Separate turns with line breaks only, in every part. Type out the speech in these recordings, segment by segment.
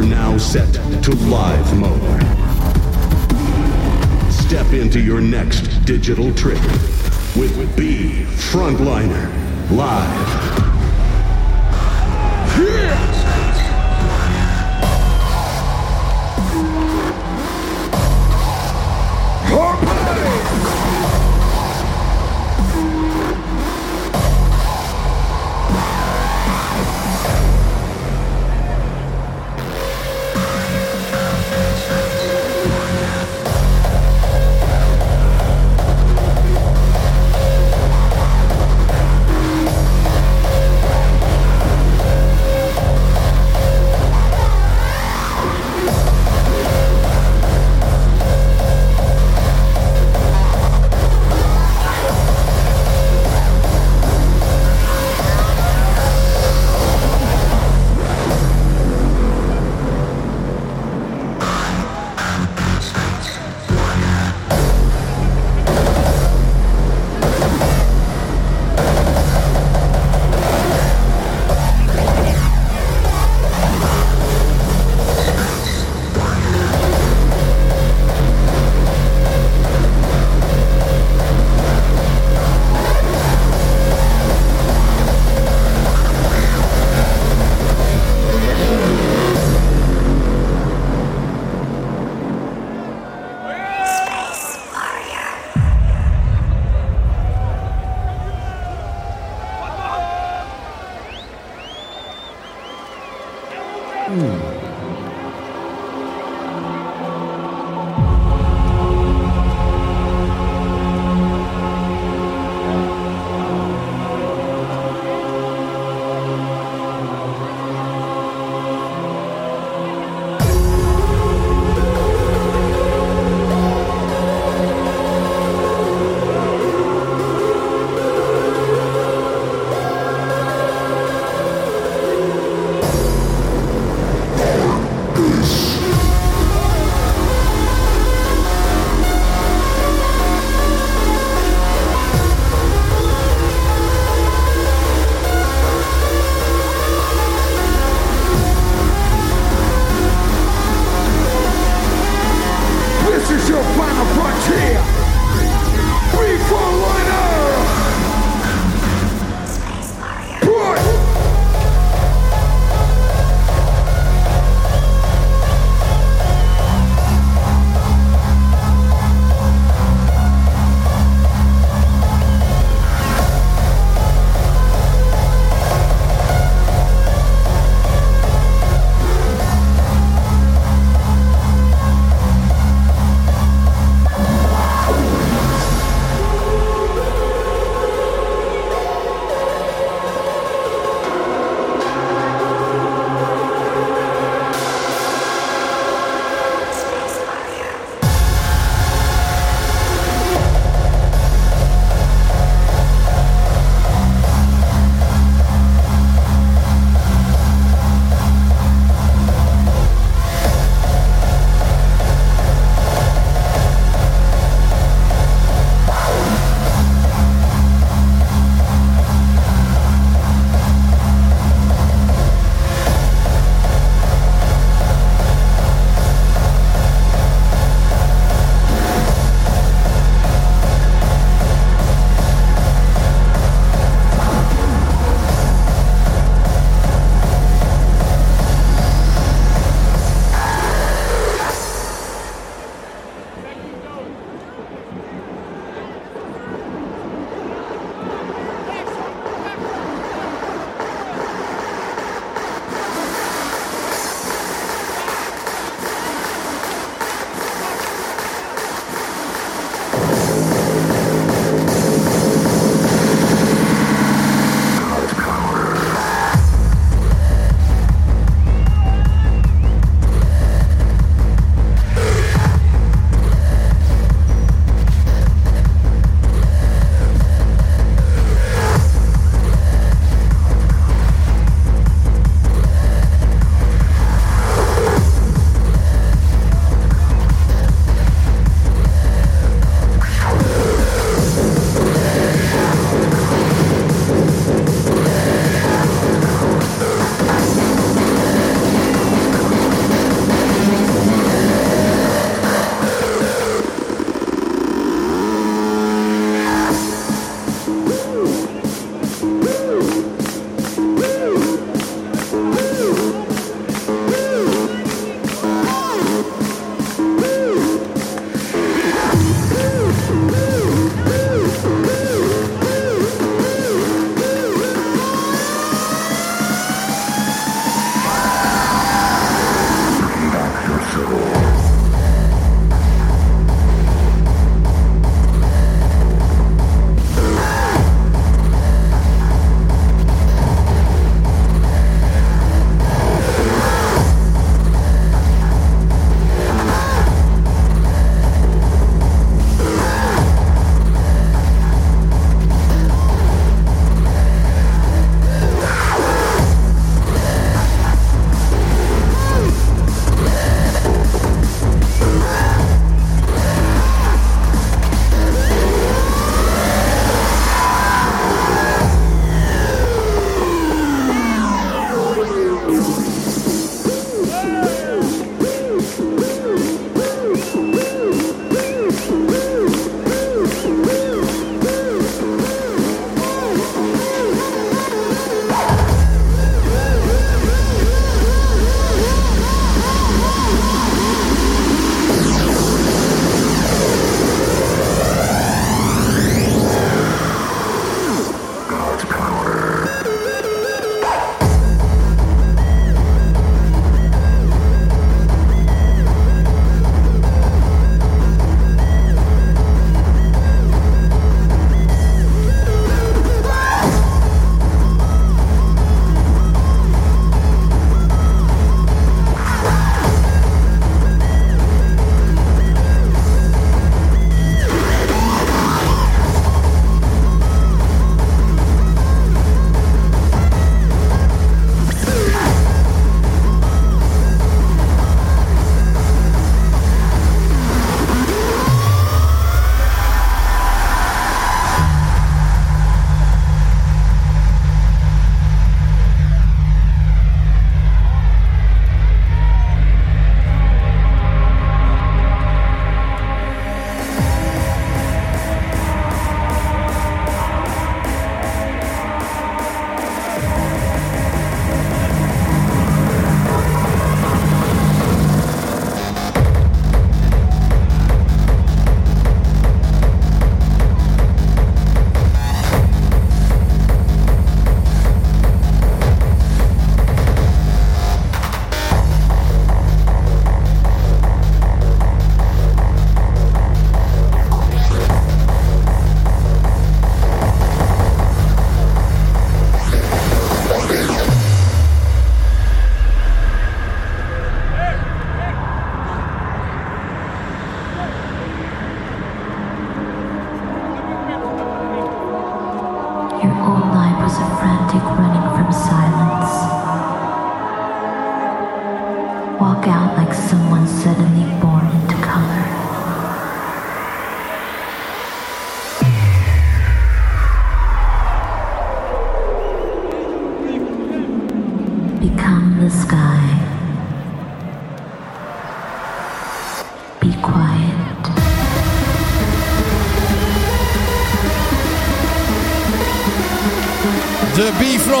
are now set to live mode. Step into your next digital trick with B Frontliner Live.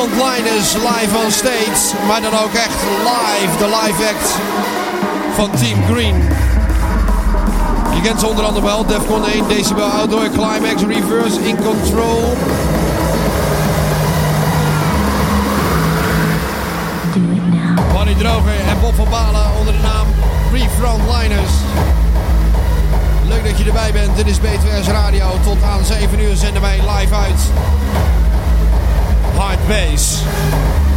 De B-frontliners live on stage. Maar dan ook echt live. De live act van Team Green. Je kent ze onder andere wel. Defcon 1, Decibel Outdoor, Climax, Reverse, In Control. Barry Droger en Bob van Balen onder de naam B-frontliners. Leuk dat je erbij bent. Dit is B2S Radio. Tot aan 7 uur zenden wij live uit. Hard Bass.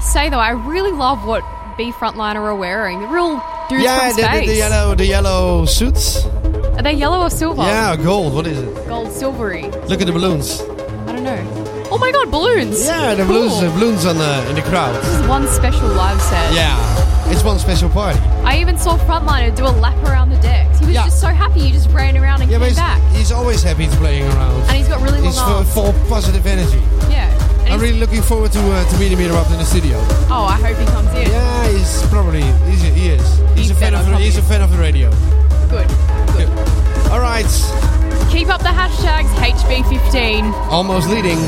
Must say though, I really love what B Frontliner are wearing. The real dudes
Yeah,
from
the,
space.
the, the yellow, the yellow suits.
Are they yellow or silver?
Yeah, gold. What is it?
Gold, silvery.
Look at the balloons.
I don't know. Oh my god, balloons!
Yeah, the
Cool.
balloons, the balloons on the in the crowd.
This is one special live set.
Yeah, it's one special party.
I even saw Frontliner do a lap around the decks. He was
Yeah.
just so happy he just ran around and
Yeah,
came
he's,
back.
he's always happy to playing around.
And he's got really long
He's
arms.
full of positive energy.
Yeah.
I'm really looking forward to uh, to meeting him up in the studio.
Oh, I hope he comes in.
Yeah, he's probably he's, he is. He's,
He's
a fan of the, he's a fan of the radio.
Good. Good.
All right,
Keep up the hashtags HB15.
almost leading.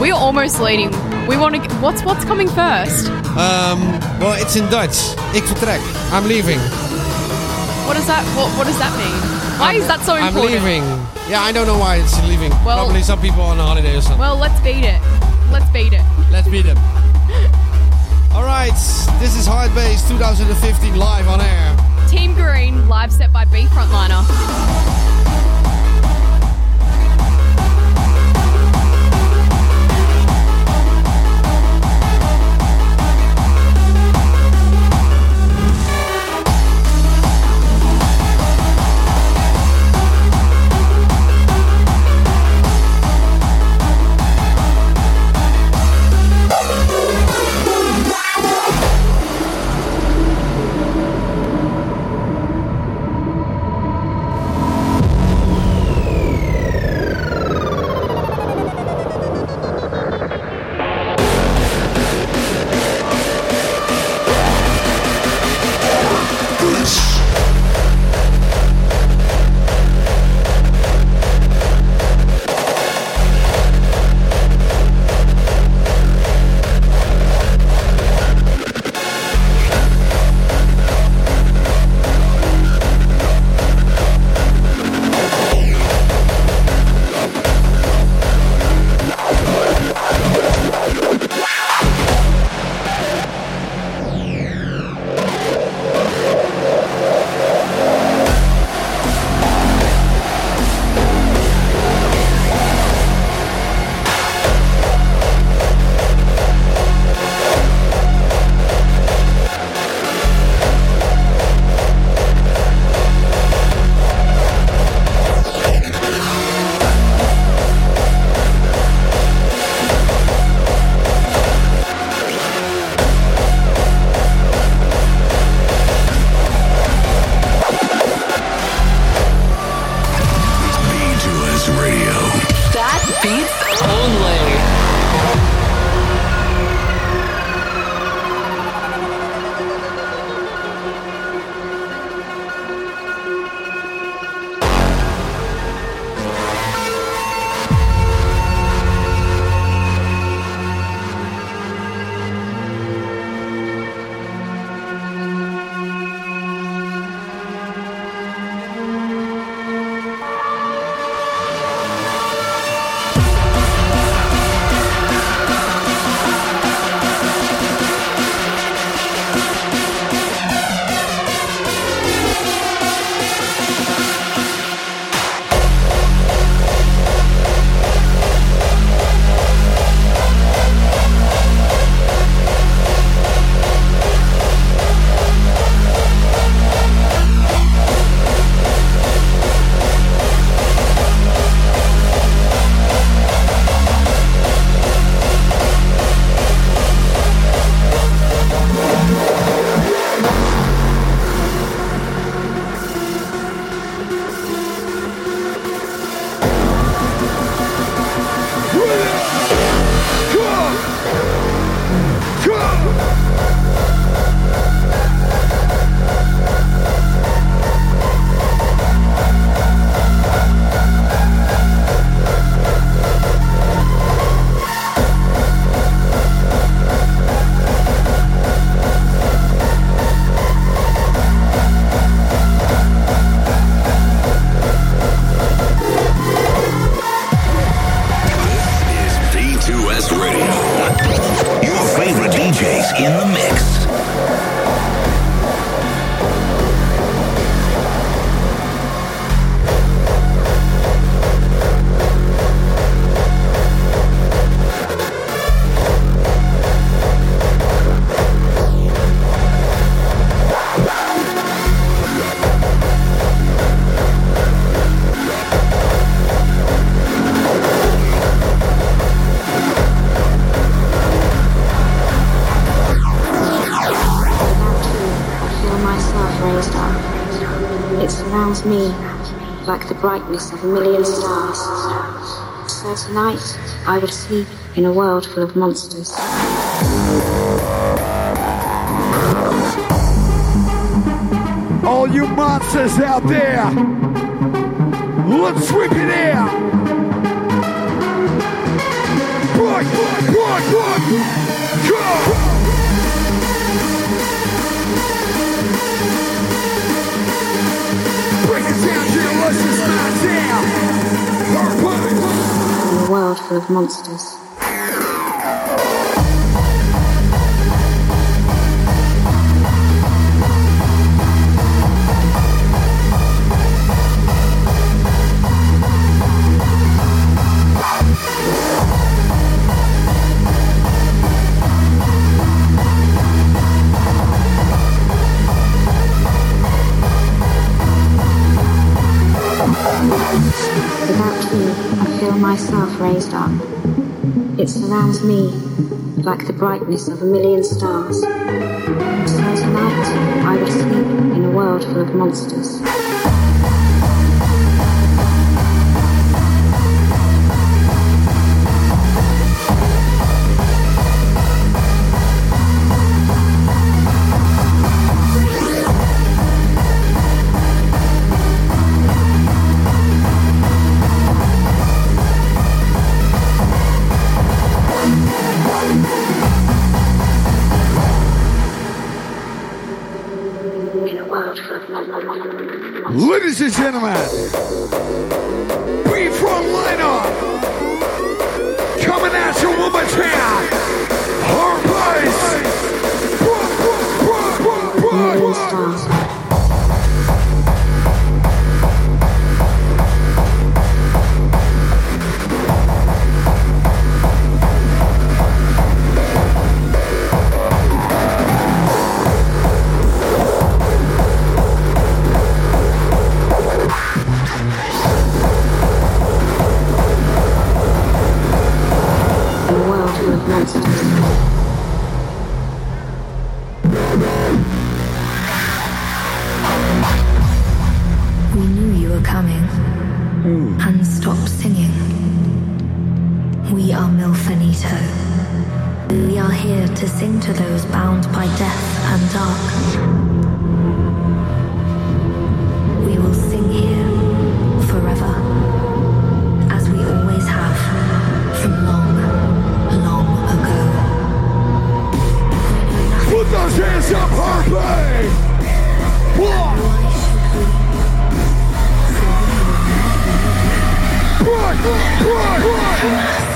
We're almost leading. We want to. What's what's coming first?
Um, well, it's in Dutch. Ik vertrek. I'm leaving.
What does that? What, what does that mean? Why is that so important?
I'm leaving. Yeah, I don't know why it's leaving.
Well-
Probably some people on holiday or something.
Well, let's beat it. Let's beat it.
Let's beat them. All right, this is Hard Bass 2015 live on air.
Team Green live set by B Frontliner.
Brightness of a million stars. So tonight, I would sleep in a world full of monsters.
All you monsters out there, let's rip it out! Run, run, run, go!
Full of monsters. Surrounds me like the brightness of a million stars. Tonight I would sleep in a world full of monsters.
快快快！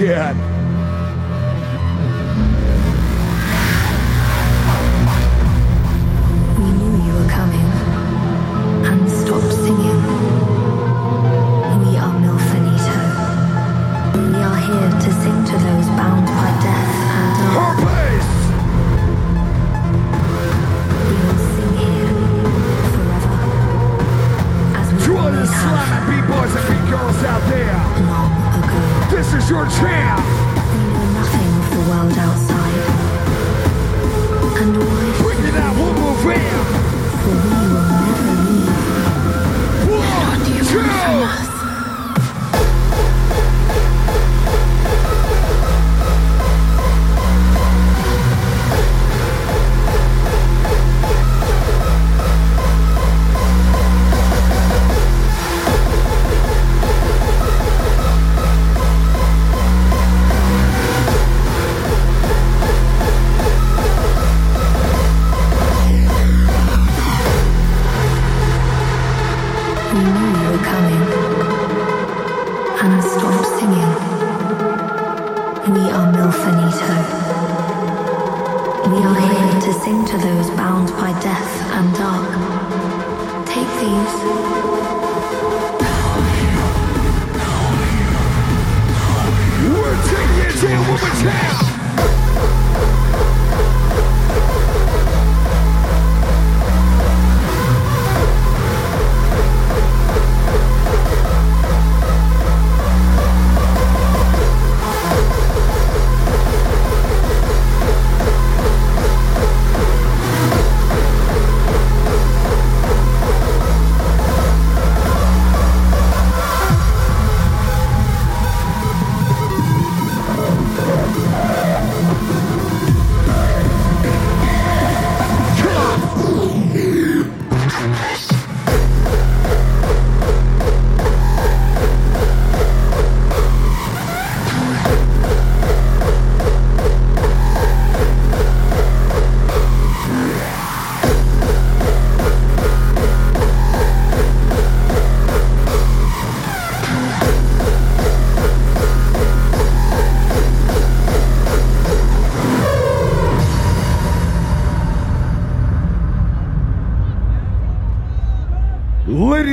shit.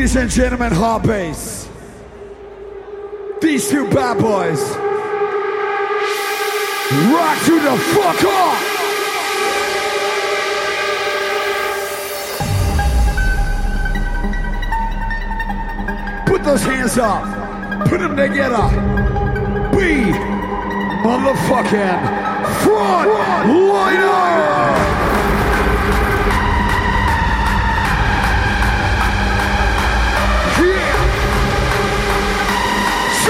Ladies and gentlemen, hard bass. These two bad boys. Rock to the fuck off! Put those hands up. Put them together. We motherfucking front, front. liner.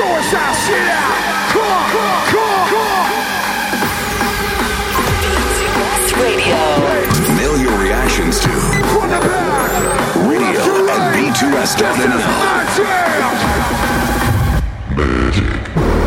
force shit out. Come on, come on, come on, come on.
Radio.
Mail your reactions to radio at b2s.nl.
Magic.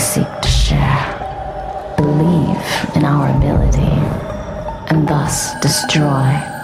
Seek to share. Believe in our ability and thus destroy.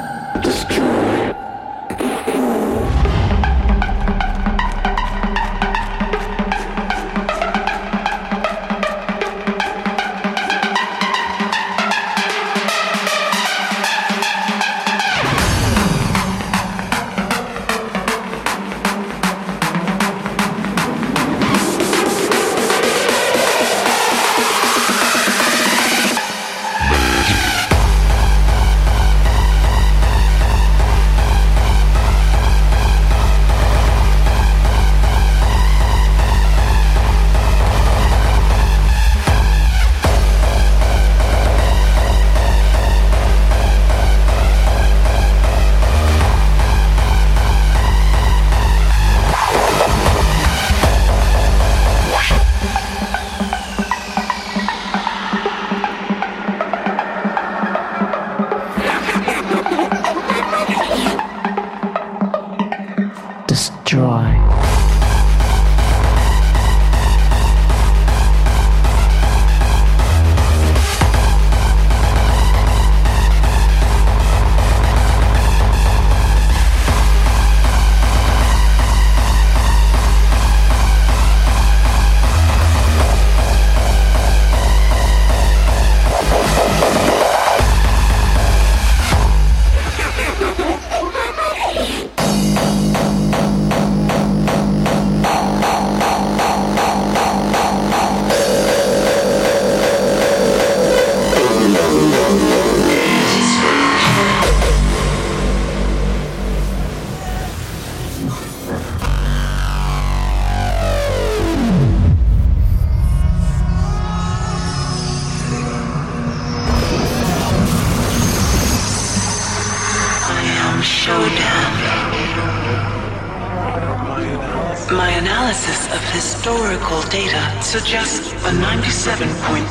Historical data suggests a 97.34%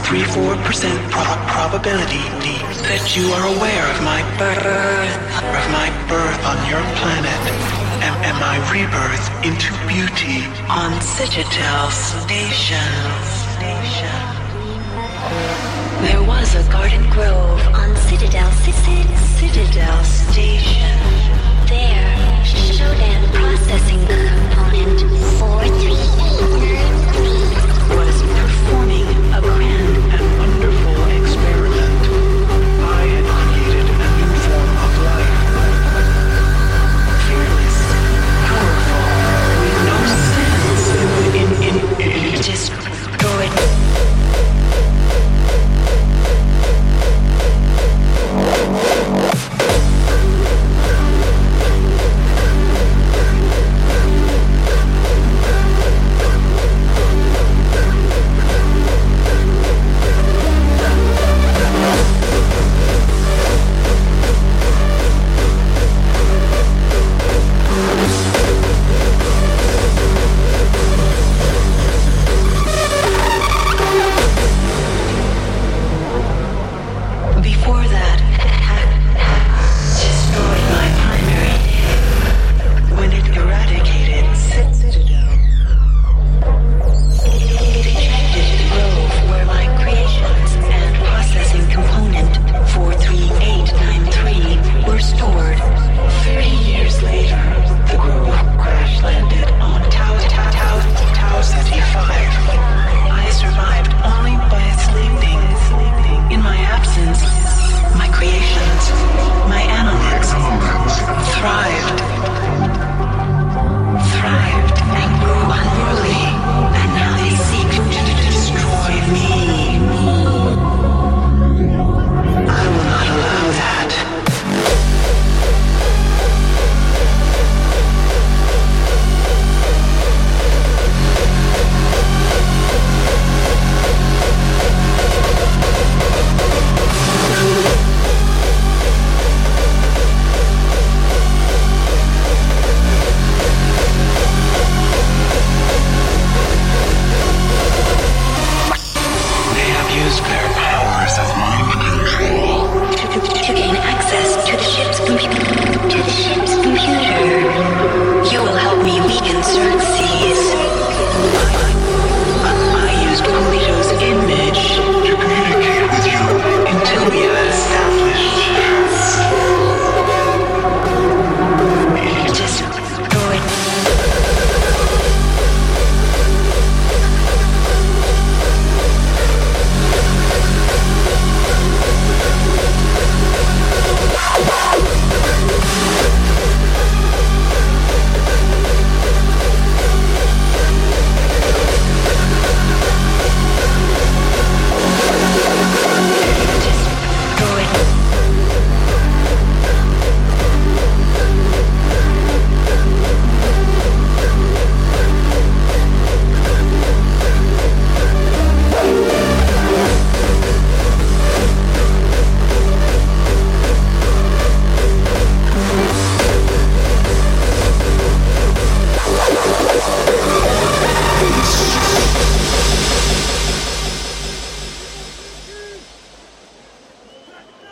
pro- probability that you are aware of my birth, of my birth on your planet, and, and my rebirth into beauty on Citadel Station. Station. There was a garden grove on Citadel Citadel Station. There Four, three, eight, nine. 438.